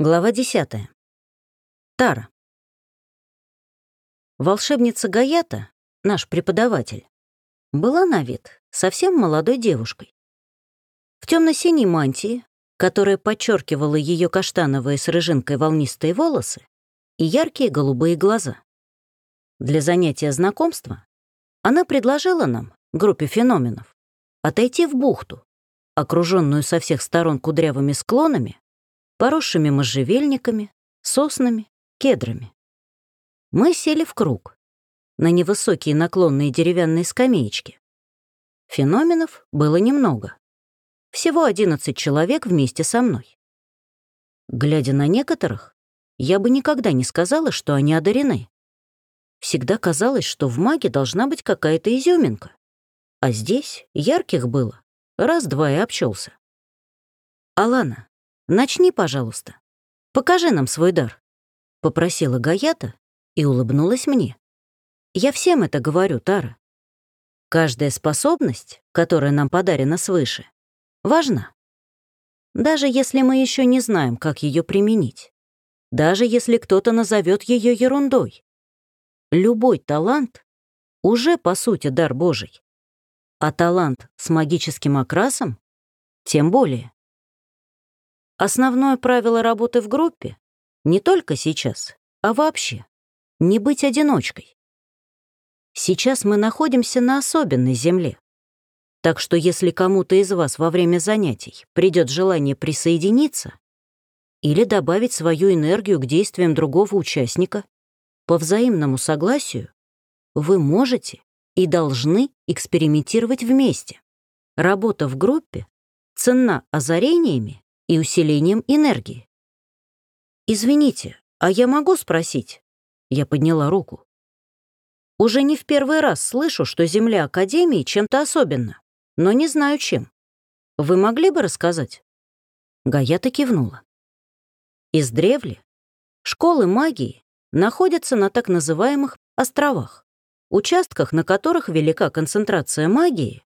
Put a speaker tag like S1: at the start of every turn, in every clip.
S1: Глава 10. Тара. Волшебница Гаята, наш преподаватель, была на вид совсем молодой девушкой. В темно-синей мантии, которая подчеркивала ее каштановые с рыжинкой волнистые волосы и яркие голубые глаза. Для занятия знакомства она предложила нам, группе феноменов, отойти в бухту, окруженную со всех сторон кудрявыми склонами поросшими можжевельниками, соснами, кедрами. Мы сели в круг на невысокие наклонные деревянные скамеечки. Феноменов было немного. Всего 11 человек вместе со мной. Глядя на некоторых, я бы никогда не сказала, что они одарены. Всегда казалось, что в маге должна быть какая-то изюминка. А здесь ярких было. Раз-два и обчелся. «Алана, Начни, пожалуйста. Покажи нам свой дар», — попросила Гаята и улыбнулась мне. «Я всем это говорю, Тара. Каждая способность, которая нам подарена свыше, важна. Даже если мы еще не знаем, как ее применить. Даже если кто-то назовет ее ерундой. Любой талант уже, по сути, дар Божий. А талант с магическим окрасом — тем более. Основное правило работы в группе не только сейчас, а вообще — не быть одиночкой. Сейчас мы находимся на особенной земле. Так что если кому-то из вас во время занятий придет желание присоединиться или добавить свою энергию к действиям другого участника, по взаимному согласию вы можете и должны экспериментировать вместе. Работа в группе ценна озарениями и усилением энергии. «Извините, а я могу спросить?» Я подняла руку. Уже не в первый раз слышу, что Земля Академии чем-то особенна, но не знаю чем. Вы могли бы рассказать?» Гаята кивнула. Издревле школы магии находятся на так называемых островах, участках, на которых велика концентрация магии,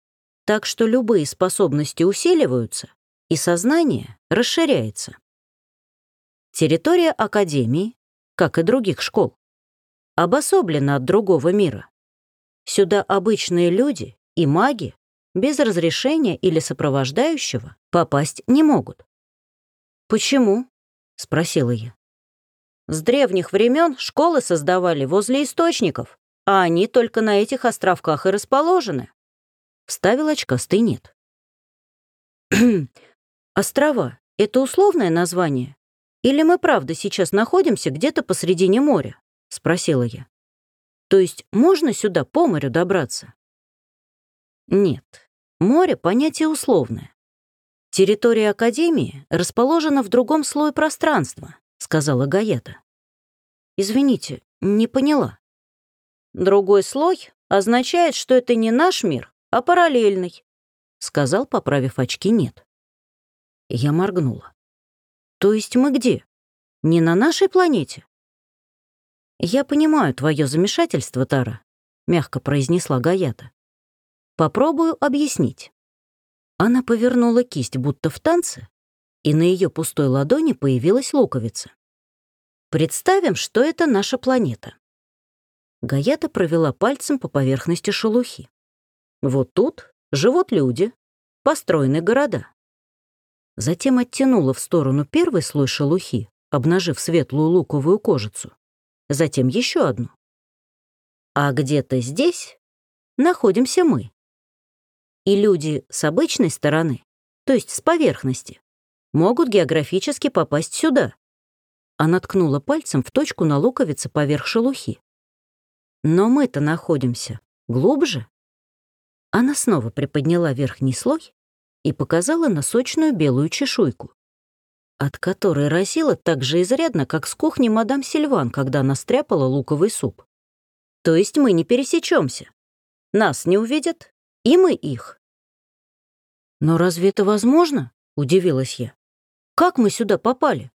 S1: так что любые способности усиливаются, и сознание расширяется. Территория Академии, как и других школ, обособлена от другого мира. Сюда обычные люди и маги без разрешения или сопровождающего попасть не могут. «Почему?» — спросила я. «С древних времен школы создавали возле источников, а они только на этих островках и расположены», — вставил очкастый нет. Острова — это условное название? Или мы правда сейчас находимся где-то посредине моря? Спросила я. То есть можно сюда по морю добраться? Нет, море — понятие условное. Территория Академии расположена в другом слое пространства, сказала Гаята. Извините, не поняла. Другой слой означает, что это не наш мир, а параллельный, сказал, поправив очки, нет. Я моргнула. «То есть мы где? Не на нашей планете?» «Я понимаю твое замешательство, Тара», — мягко произнесла Гаята. «Попробую объяснить». Она повернула кисть, будто в танце, и на ее пустой ладони появилась луковица. «Представим, что это наша планета». Гаята провела пальцем по поверхности шелухи. «Вот тут живут люди, построены города. Затем оттянула в сторону первый слой шелухи, обнажив светлую луковую кожицу. Затем еще одну. А где-то здесь находимся мы. И люди с обычной стороны, то есть с поверхности, могут географически попасть сюда. Она ткнула пальцем в точку на луковице поверх шелухи. Но мы-то находимся глубже. Она снова приподняла верхний слой и показала на сочную белую чешуйку, от которой разила так же изрядно, как с кухни мадам Сильван, когда она стряпала луковый суп. То есть мы не пересечемся. Нас не увидят, и мы их. «Но разве это возможно?» — удивилась я. «Как мы сюда попали?»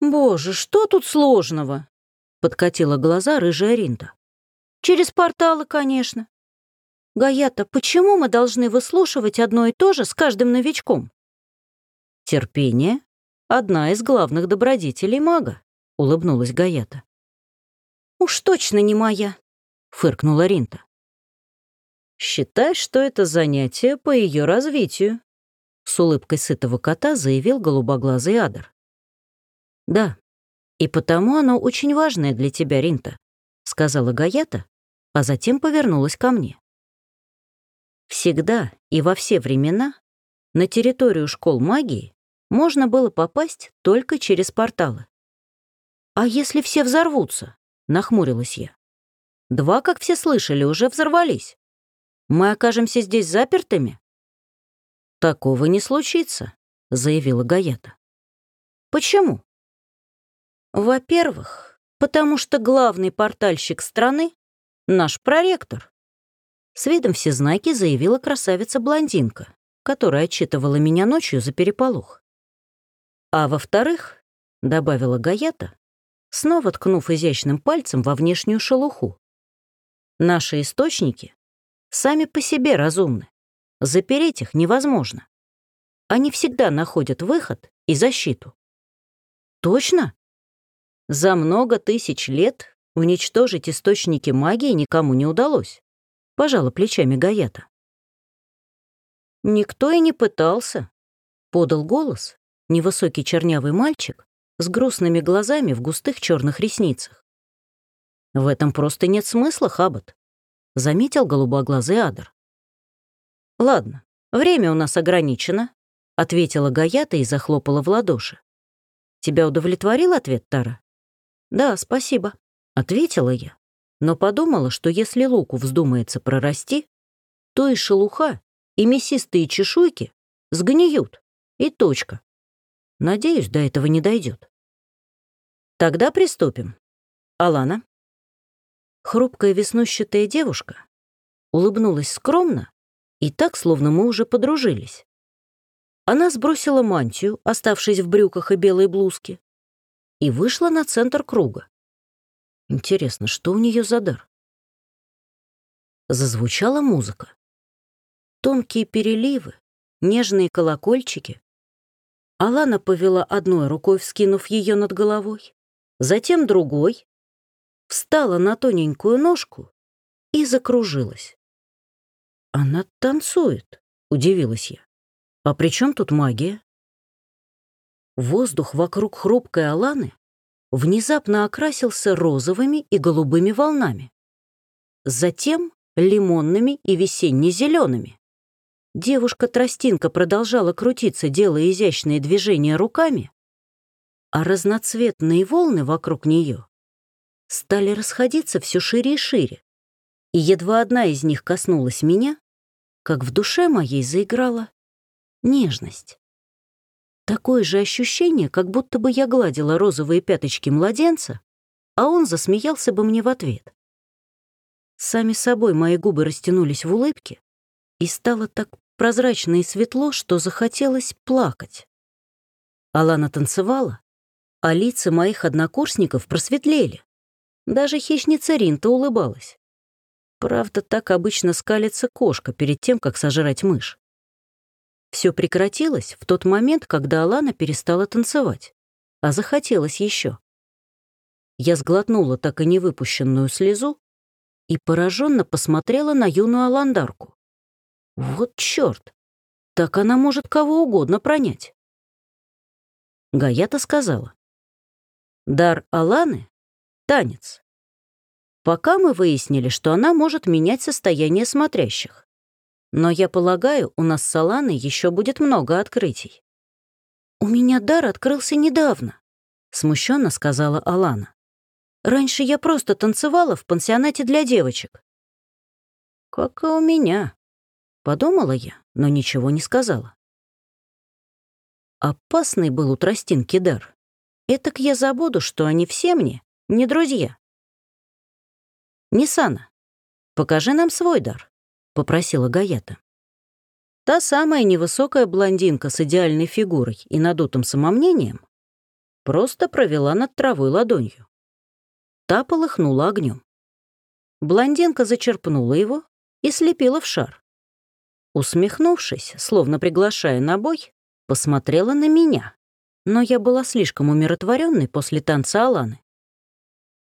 S1: «Боже, что тут сложного?» — подкатила глаза рыжая Ринда. «Через порталы, конечно. «Гаята, почему мы должны выслушивать одно и то же с каждым новичком?» «Терпение», одна из главных добродетелей мага», — улыбнулась Гаята. «Уж точно не моя», — фыркнула Ринта. «Считай, что это занятие по ее развитию», — с улыбкой сытого кота заявил голубоглазый Адер. «Да, и потому оно очень важное для тебя, Ринта», — сказала Гаята, а затем повернулась ко мне. Всегда и во все времена на территорию школ магии можно было попасть только через порталы. «А если все взорвутся?» — нахмурилась я. «Два, как все слышали, уже взорвались. Мы окажемся здесь запертыми?» «Такого не случится», — заявила Гаята. «Почему?» «Во-первых, потому что главный портальщик страны — наш проректор», с видом всезнайки заявила красавица-блондинка, которая отчитывала меня ночью за переполох. А во-вторых, добавила Гаята, снова ткнув изящным пальцем во внешнюю шелуху. Наши источники сами по себе разумны. Запереть их невозможно. Они всегда находят выход и защиту. Точно? За много тысяч лет уничтожить источники магии никому не удалось пожала плечами Гаята. Никто и не пытался, подал голос невысокий чернявый мальчик с грустными глазами в густых черных ресницах. В этом просто нет смысла, Хаббат, заметил голубоглазый Адр. Ладно, время у нас ограничено, ответила Гаята и захлопала в ладоши. Тебя удовлетворил ответ, Тара? Да, спасибо, ответила я но подумала, что если луку вздумается прорасти, то и шелуха, и мясистые чешуйки сгниют, и точка. Надеюсь, до этого не дойдет. Тогда приступим. Алана. Хрупкая веснущатая девушка улыбнулась скромно и так, словно мы уже подружились. Она сбросила мантию, оставшись в брюках и белой блузке, и вышла на центр круга. Интересно, что у нее за дар? Зазвучала музыка. Тонкие переливы, нежные колокольчики. Алана повела одной рукой, вскинув ее над головой, затем другой, встала на тоненькую ножку и закружилась. «Она танцует», — удивилась я. «А при чем тут магия?» Воздух вокруг хрупкой Аланы внезапно окрасился розовыми и голубыми волнами. Затем лимонными и весенне-зелеными. Девушка-тростинка продолжала крутиться, делая изящные движения руками, а разноцветные волны вокруг нее стали расходиться все шире и шире. И едва одна из них коснулась меня, как в душе моей заиграла нежность. Такое же ощущение, как будто бы я гладила розовые пяточки младенца, а он засмеялся бы мне в ответ. Сами собой мои губы растянулись в улыбке, и стало так прозрачно и светло, что захотелось плакать. Алана танцевала, а лица моих однокурсников просветлели. Даже хищница Ринта улыбалась. Правда, так обычно скалится кошка перед тем, как сожрать мышь. Все прекратилось в тот момент, когда Алана перестала танцевать, а захотелось еще. Я сглотнула так и не выпущенную слезу и пораженно посмотрела на юную Аландарку. Вот черт! Так она может кого угодно пронять. Гаята сказала. Дар Аланы — танец. Пока мы выяснили, что она может менять состояние смотрящих. Но я полагаю, у нас с Аланой еще будет много открытий. «У меня дар открылся недавно», — смущенно сказала Алана. «Раньше я просто танцевала в пансионате для девочек». «Как и у меня», — подумала я, но ничего не сказала. Опасный был у тростинки дар. Этак я забуду, что они все мне не друзья. Нисана, покажи нам свой дар попросила Гаята. Та самая невысокая блондинка с идеальной фигурой и надутым самомнением просто провела над травой ладонью. Та полыхнула огнем. Блондинка зачерпнула его и слепила в шар. Усмехнувшись, словно приглашая на бой, посмотрела на меня но я была слишком умиротворенной после танца Аланы.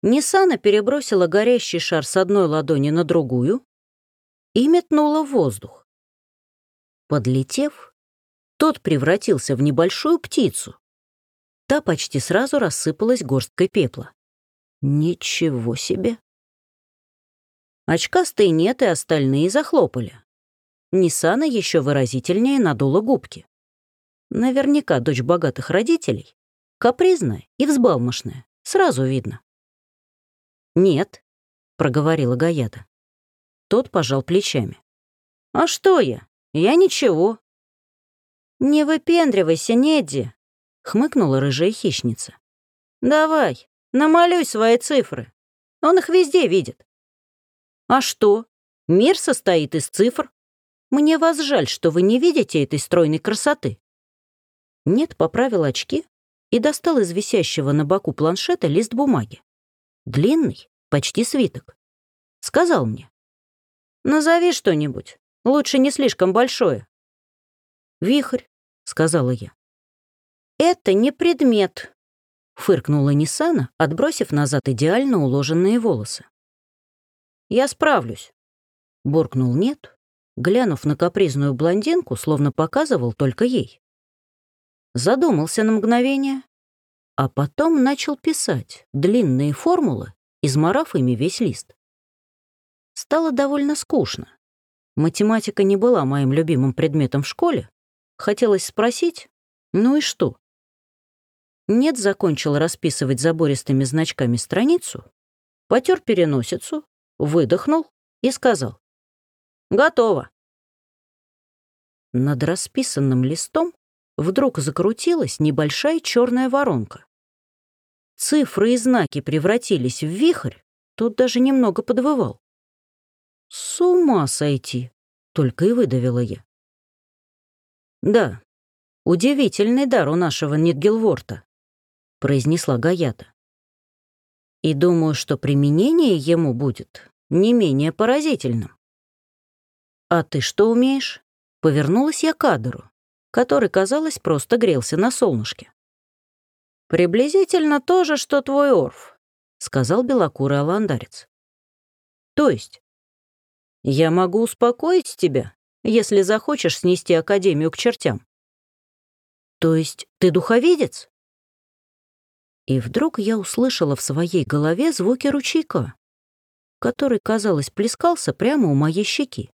S1: Нисана перебросила горящий шар с одной ладони на другую и метнула в воздух. Подлетев, тот превратился в небольшую птицу. Та почти сразу рассыпалась горсткой пепла. Ничего себе! Очкастые нет и остальные захлопали. Нисана еще выразительнее надула губки. Наверняка дочь богатых родителей. Капризная и взбалмошная. Сразу видно. «Нет», — проговорила Гаята. Тот пожал плечами. «А что я? Я ничего». «Не выпендривайся, Недди», — хмыкнула рыжая хищница. «Давай, намалюй свои цифры. Он их везде видит». «А что? Мир состоит из цифр. Мне вас жаль, что вы не видите этой стройной красоты». Нет поправил очки и достал из висящего на боку планшета лист бумаги. Длинный, почти свиток. Сказал мне. «Назови что-нибудь. Лучше не слишком большое». «Вихрь», — сказала я. «Это не предмет», — фыркнула Нисана, отбросив назад идеально уложенные волосы. «Я справлюсь», — буркнул «нет», глянув на капризную блондинку, словно показывал только ей. Задумался на мгновение, а потом начал писать длинные формулы, изморав ими весь лист. Стало довольно скучно. Математика не была моим любимым предметом в школе. Хотелось спросить, ну и что? Нет закончил расписывать забористыми значками страницу, потер переносицу, выдохнул и сказал. «Готово». Над расписанным листом вдруг закрутилась небольшая черная воронка. Цифры и знаки превратились в вихрь, тот даже немного подвывал. «С ума сойти!» — только и выдавила я. «Да, удивительный дар у нашего Нидгелворта», — произнесла Гаята. «И думаю, что применение ему будет не менее поразительным. «А ты что умеешь?» — повернулась я к Адеру, который, казалось, просто грелся на солнышке. «Приблизительно то же, что твой Орф», — сказал белокурый аландарец. «То есть?» «Я могу успокоить тебя, если захочешь снести Академию к чертям». «То есть ты духовидец?» И вдруг я услышала в своей голове звуки ручейка который, казалось, плескался прямо у моей щеки.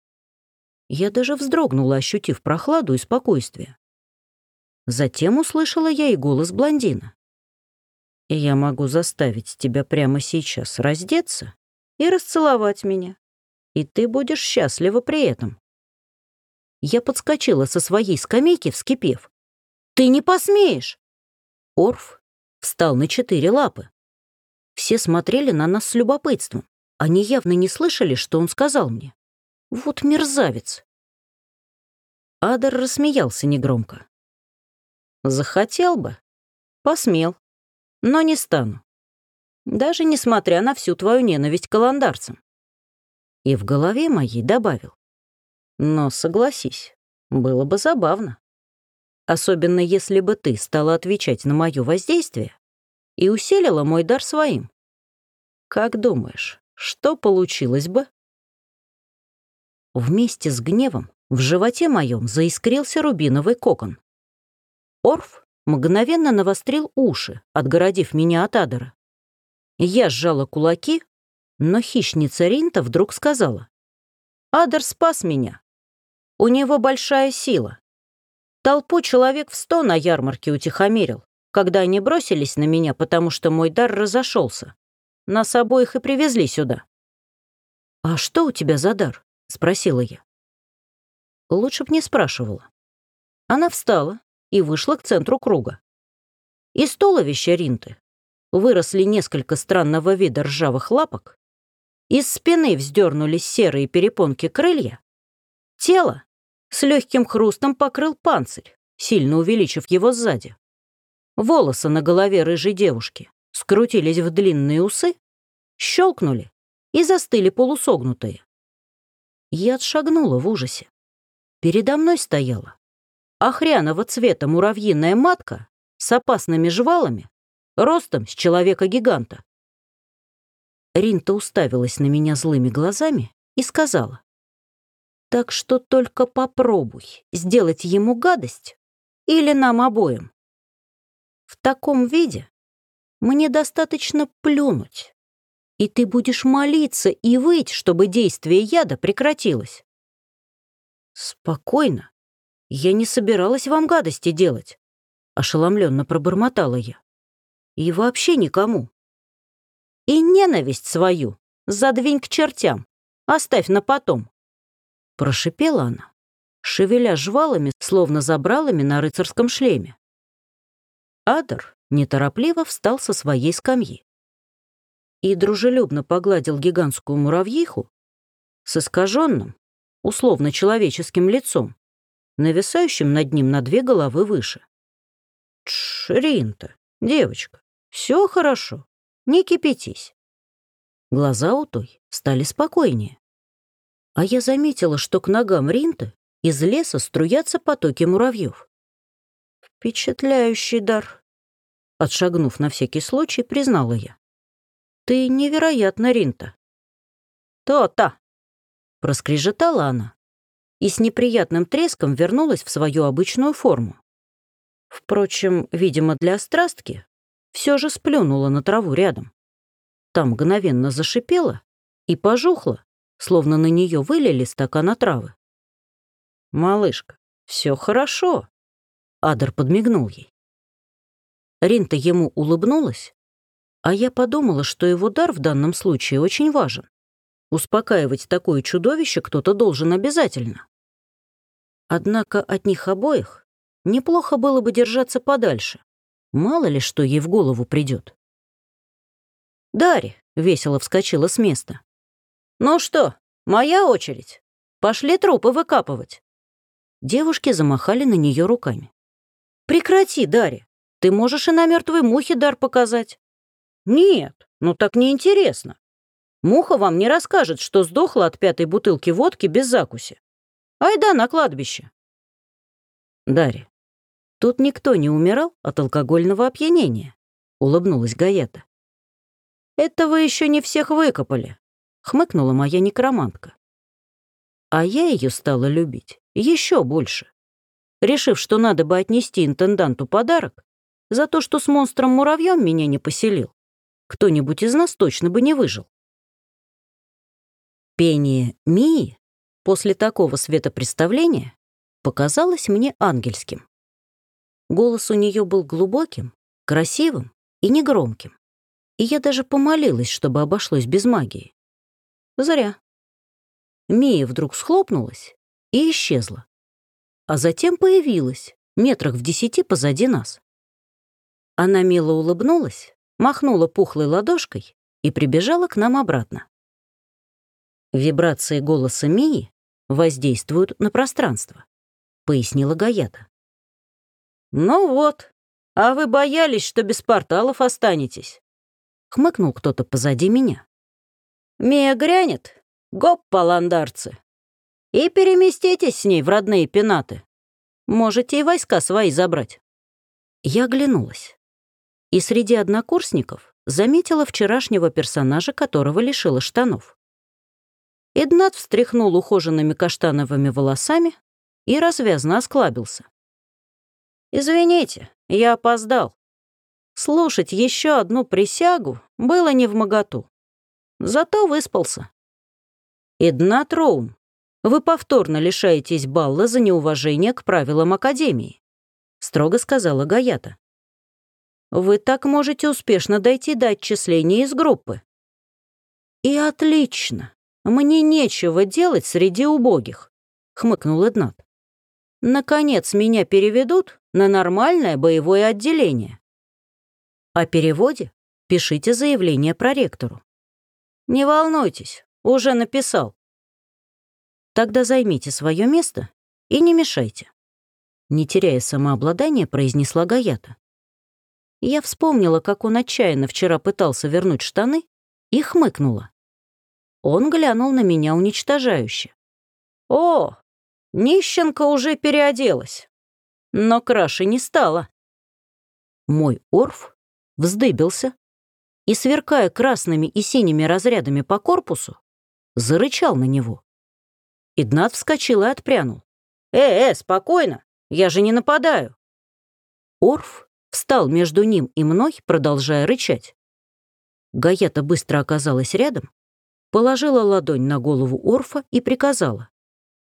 S1: Я даже вздрогнула, ощутив прохладу и спокойствие. Затем услышала я и голос блондина. Я могу заставить тебя прямо сейчас раздеться и расцеловать меня, и ты будешь счастлива при этом. Я подскочила со своей скамейки, вскипев. «Ты не посмеешь!» Орф встал на четыре лапы. Все смотрели на нас с любопытством. Они явно не слышали, что он сказал мне. Вот мерзавец. Адар рассмеялся негромко. Захотел бы. Посмел. Но не стану. Даже несмотря на всю твою ненависть к аландарцам. И в голове моей добавил. Но согласись, было бы забавно. Особенно если бы ты стала отвечать на мое воздействие и усилила мой дар своим. Как думаешь, что получилось бы? Вместе с гневом в животе моем заискрился рубиновый кокон. Орф мгновенно навострил уши, отгородив меня от Адера. Я сжала кулаки, но хищница Ринта вдруг сказала. «Адер спас меня. У него большая сила. Толпу человек в сто на ярмарке утихомирил, когда они бросились на меня, потому что мой дар разошелся. Нас обоих и привезли сюда». «А что у тебя за дар?» — спросила я. Лучше б не спрашивала. Она встала и вышла к центру круга. Из туловища Ринты выросли несколько странного вида ржавых лапок, из спины вздернулись серые перепонки крылья, тело с легким хрустом покрыл панцирь, сильно увеличив его сзади. Волосы на голове рыжей девушки скрутились в длинные усы, щелкнули и застыли полусогнутые. Я отшагнула в ужасе. Передо мной стояла охряного цвета муравьиная матка с опасными жвалами, ростом с человека-гиганта. Ринта уставилась на меня злыми глазами и сказала, «Так что только попробуй сделать ему гадость или нам обоим. В таком виде мне достаточно плюнуть, и ты будешь молиться и выть, чтобы действие яда прекратилось». «Спокойно. Я не собиралась вам гадости делать», — ошеломленно пробормотала я. «И вообще никому». И ненависть свою задвинь к чертям, оставь на потом. Прошипела она, шевеля жвалами, словно забралами на рыцарском шлеме. Адер неторопливо встал со своей скамьи и дружелюбно погладил гигантскую муравьиху с искаженным, условно человеческим лицом, нависающим над ним на две головы выше. «Тш, Ринта, девочка, все хорошо. Не кипятись. Глаза у той стали спокойнее. А я заметила, что к ногам Ринты из леса струятся потоки муравьев. Впечатляющий дар. Отшагнув на всякий случай, признала я. Ты невероятна, Ринта. То-то! Проскрежетала она и с неприятным треском вернулась в свою обычную форму. Впрочем, видимо, для острастки все же сплюнула на траву рядом. Там мгновенно зашипела и пожухла, словно на нее вылили стакан отравы. «Малышка, все хорошо», — Адер подмигнул ей. Ринта ему улыбнулась, а я подумала, что его дар в данном случае очень важен. Успокаивать такое чудовище кто-то должен обязательно. Однако от них обоих неплохо было бы держаться подальше, Мало ли, что ей в голову придет. Дарья весело вскочила с места. «Ну что, моя очередь. Пошли трупы выкапывать». Девушки замахали на нее руками. «Прекрати, Дарья. Ты можешь и на мертвой мухе дар показать». «Нет, ну так неинтересно. Муха вам не расскажет, что сдохла от пятой бутылки водки без закуси. Айда на кладбище». «Дарья, Тут никто не умирал от алкогольного опьянения, улыбнулась Гаета. Это вы еще не всех выкопали, хмыкнула моя некромантка. А я ее стала любить еще больше, решив, что надо бы отнести интенданту подарок за то, что с монстром-муравьем меня не поселил. Кто-нибудь из нас точно бы не выжил. Пение Мии после такого светопредставления показалось мне ангельским. Голос у нее был глубоким, красивым и негромким. И я даже помолилась, чтобы обошлось без магии. Зря. Мия вдруг схлопнулась и исчезла. А затем появилась, метрах в десяти позади нас. Она мило улыбнулась, махнула пухлой ладошкой и прибежала к нам обратно. Вибрации голоса Мии воздействуют на пространство, пояснила Гаята. «Ну вот, а вы боялись, что без порталов останетесь?» Хмыкнул кто-то позади меня. «Мия грянет, гоп, паландарцы, и переместитесь с ней в родные пенаты. Можете и войска свои забрать». Я оглянулась. И среди однокурсников заметила вчерашнего персонажа, которого лишила штанов. Иднат встряхнул ухоженными каштановыми волосами и развязно осклабился. «Извините, я опоздал. Слушать еще одну присягу было не в моготу. Зато выспался. Идна Троун, вы повторно лишаетесь балла за неуважение к правилам Академии», строго сказала Гаята. «Вы так можете успешно дойти до отчисления из группы». «И отлично. Мне нечего делать среди убогих», — хмыкнул Эднат. «Наконец меня переведут на нормальное боевое отделение. О переводе пишите заявление проректору. Не волнуйтесь, уже написал. Тогда займите свое место и не мешайте. Не теряя самообладания, произнесла Гаята. Я вспомнила, как он отчаянно вчера пытался вернуть штаны, и хмыкнула. Он глянул на меня уничтожающе. «О, нищенка уже переоделась!» Но краше не стало. Мой Орф вздыбился и, сверкая красными и синими разрядами по корпусу, зарычал на него. Игнат вскочил и отпрянул. «Э, э, спокойно! Я же не нападаю!» Орф встал между ним и мной, продолжая рычать. Гаята быстро оказалась рядом, положила ладонь на голову Орфа и приказала.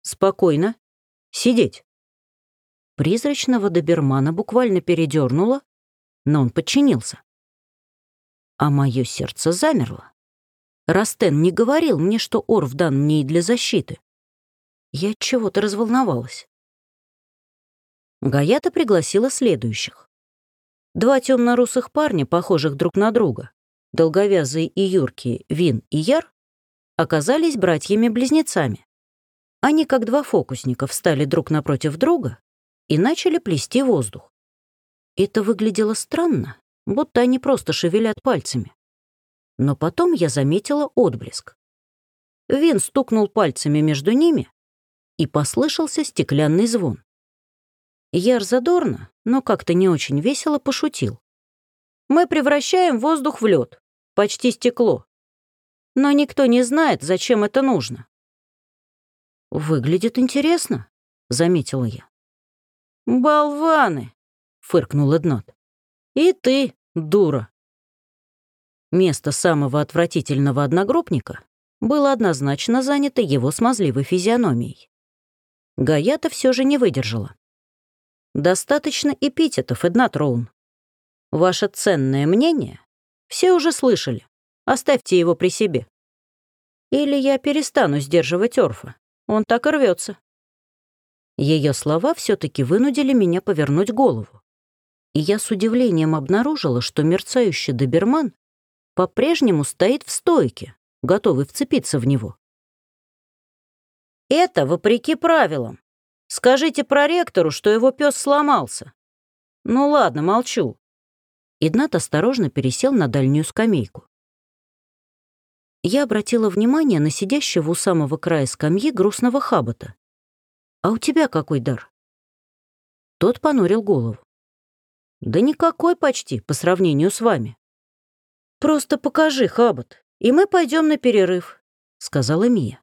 S1: «Спокойно. Сидеть». Призрачного добермана буквально передернуло, но он подчинился. А мое сердце замерло. Растен не говорил мне, что Орф дан мне и для защиты. Я чего-то разволновалась. Гаята пригласила следующих. Два темно-русых парня, похожих друг на друга, долговязые и юркие Вин и Яр, оказались братьями-близнецами. Они, как два фокусника, встали друг напротив друга и начали плести воздух. Это выглядело странно, будто они просто шевелят пальцами. Но потом я заметила отблеск. Вин стукнул пальцами между ними, и послышался стеклянный звон. Яр задорно, но как-то не очень весело пошутил. «Мы превращаем воздух в лед, почти стекло. Но никто не знает, зачем это нужно». «Выглядит интересно», — заметила я. «Болваны!» — фыркнул Эднот. «И ты, дура!» Место самого отвратительного одногруппника было однозначно занято его смазливой физиономией. Гаята все же не выдержала. Достаточно эпитетов, Эднат Роун. Ваше ценное мнение все уже слышали. Оставьте его при себе. Или я перестану сдерживать Орфа. Он так и рвется. Ее слова все-таки вынудили меня повернуть голову. И я с удивлением обнаружила, что мерцающий доберман по-прежнему стоит в стойке, готовый вцепиться в него. Это вопреки правилам. Скажите проректору, что его пес сломался. Ну ладно, молчу. Игнат осторожно пересел на дальнюю скамейку. Я обратила внимание на сидящего у самого края скамьи грустного хабота. «А у тебя какой дар?» Тот понурил голову. «Да никакой почти, по сравнению с вами. Просто покажи, Хабот, и мы пойдем на перерыв», — сказала Мия.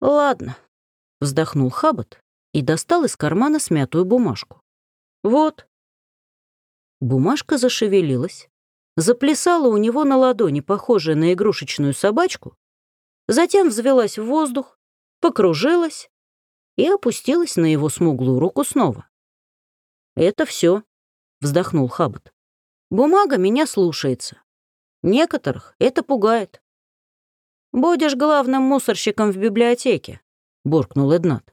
S1: «Ладно», — вздохнул Хаббат и достал из кармана смятую бумажку. «Вот». Бумажка зашевелилась, заплясала у него на ладони, похожая на игрушечную собачку, затем взвелась в воздух, покружилась и опустилась на его смуглую руку снова. «Это все, вздохнул Хаббат. «Бумага меня слушается. Некоторых это пугает. «Будешь главным мусорщиком в библиотеке», — буркнул Эднат.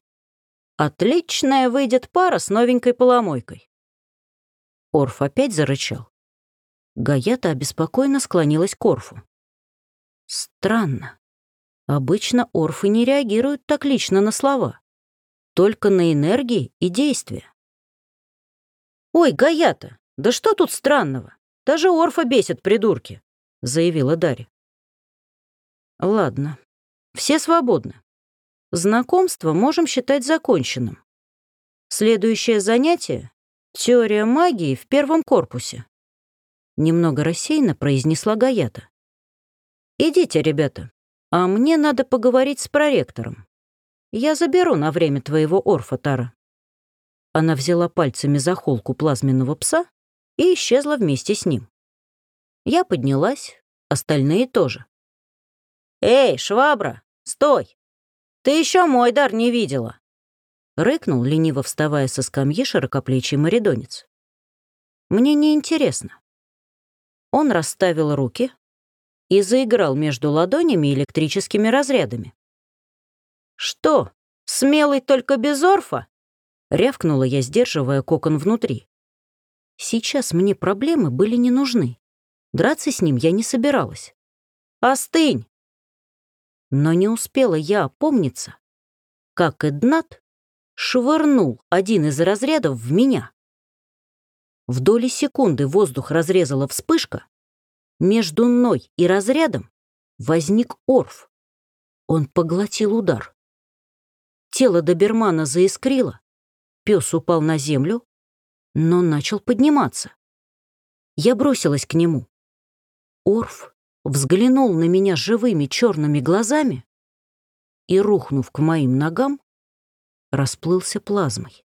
S1: «Отличная выйдет пара с новенькой поломойкой». Орф опять зарычал. Гаята обеспокоенно склонилась к Орфу. «Странно. Обычно орфы не реагируют так лично на слова, только на энергии и действия». «Ой, Гаята, да что тут странного? Даже орфа бесит придурки», — заявила Дарья. Ладно, все свободны. Знакомство можем считать законченным. Следующее занятие — теория магии в первом корпусе. Немного рассеянно произнесла Гаята. «Идите, ребята, а мне надо поговорить с проректором. Я заберу на время твоего орфа, Тара». Она взяла пальцами за холку плазменного пса и исчезла вместе с ним. Я поднялась, остальные тоже. «Эй, швабра, стой! Ты еще мой дар не видела!» Рыкнул, лениво вставая со скамьи широкоплечий маридонец. «Мне не интересно». Он расставил руки и заиграл между ладонями электрическими разрядами. «Что, смелый только без орфа?» — рявкнула я, сдерживая кокон внутри. Сейчас мне проблемы были не нужны. Драться с ним я не собиралась. «Остынь! Но не успела я опомниться, как Эднат швырнул один из разрядов в меня. В доли секунды воздух разрезала вспышка. Между мной и разрядом возник Орф. Он поглотил удар. Тело добермана заискрило, пес упал на землю, но начал подниматься. Я бросилась к нему. Орф взглянул на меня живыми черными глазами и, рухнув к моим ногам, расплылся плазмой.